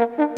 Mm-hmm.